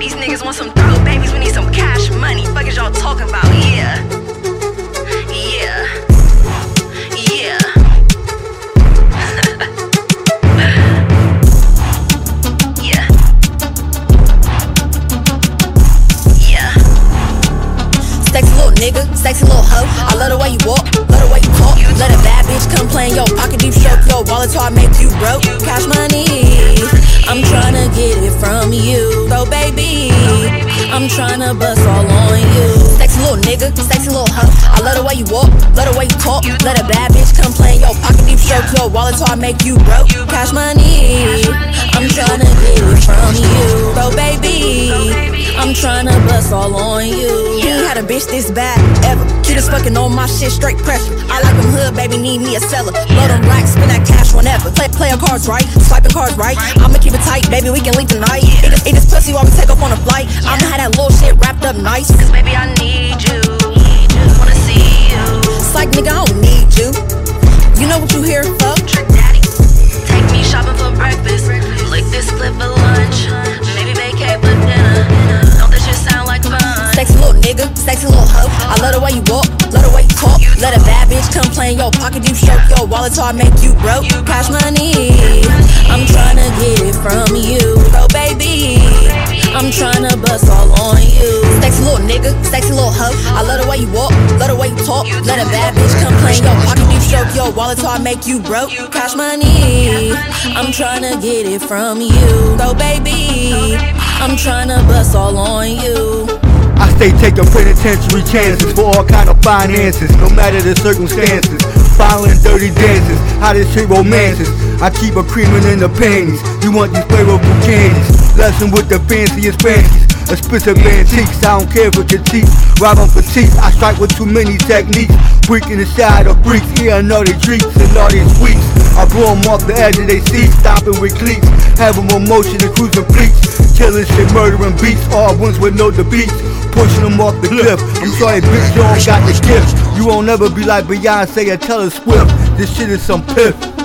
These niggas want some throat babies, we need some cash money. Fuck is y'all talking about? Yeah. Yeah. Yeah. yeah. yeah. Sexy little nigga, sexy little hoe. I love the way I'm tryna bust all on you. Sexy little nigga, sexy little hoe. I love the way you walk, love the way you talk. Let a bad bitch come play in your pocket deep stroke your wallet till I make you broke. Cash money, tryna bust all on you. He ain't had a bitch this bad ever. Cutest fucking on my shit, straight pressure. I like them hood, baby, need me a seller. Blow them racks, spend that cash whenever. Play, play cards right, swiping cards right. I'ma keep it tight, baby, we can leave tonight. Eat this, eat this pussy while we take off on a flight. I'ma have that little shit wrapped up nice. Cause baby, I need sexy little hoe. I love the way you walk, love the way you talk. Let a bad bitch come play in your pocket, deep stroke your wallet till I make you broke. Cash money, I'm tryna get it from you. So baby, I'm tryna bust all on you. Sexy little nigga, sexy little hoe. I love the way you walk, love the way you talk. Let a bad bitch come play in your pocket, deep stroke your wallet till I make you broke. Cash money, I'm tryna get it from you. So baby, I'm tryna bust all on you. I stay taking penitentiary chances for all kind of finances, no matter the circumstances. Violent, dirty dances, how this shit romances. I keep a creaming in the panties. You want these flavorful candies? Lesson with the fanciest fancies. Expensive antiques, I don't care for critiques. Robbing for teeth, I strike with too many techniques. Breaking the side of freaks, here I know they treats and all these weeks. I blow 'em off the edge of they seats, stopping with cleats. Having more motion than cruising fleets. Killing shit, murdering beats, all ones with no defeats. Pushing them off the cliff. I'm sorry, bitch, you don't got the gift. You won't ever be like Beyonce or Taylor Swift. This shit is some piff.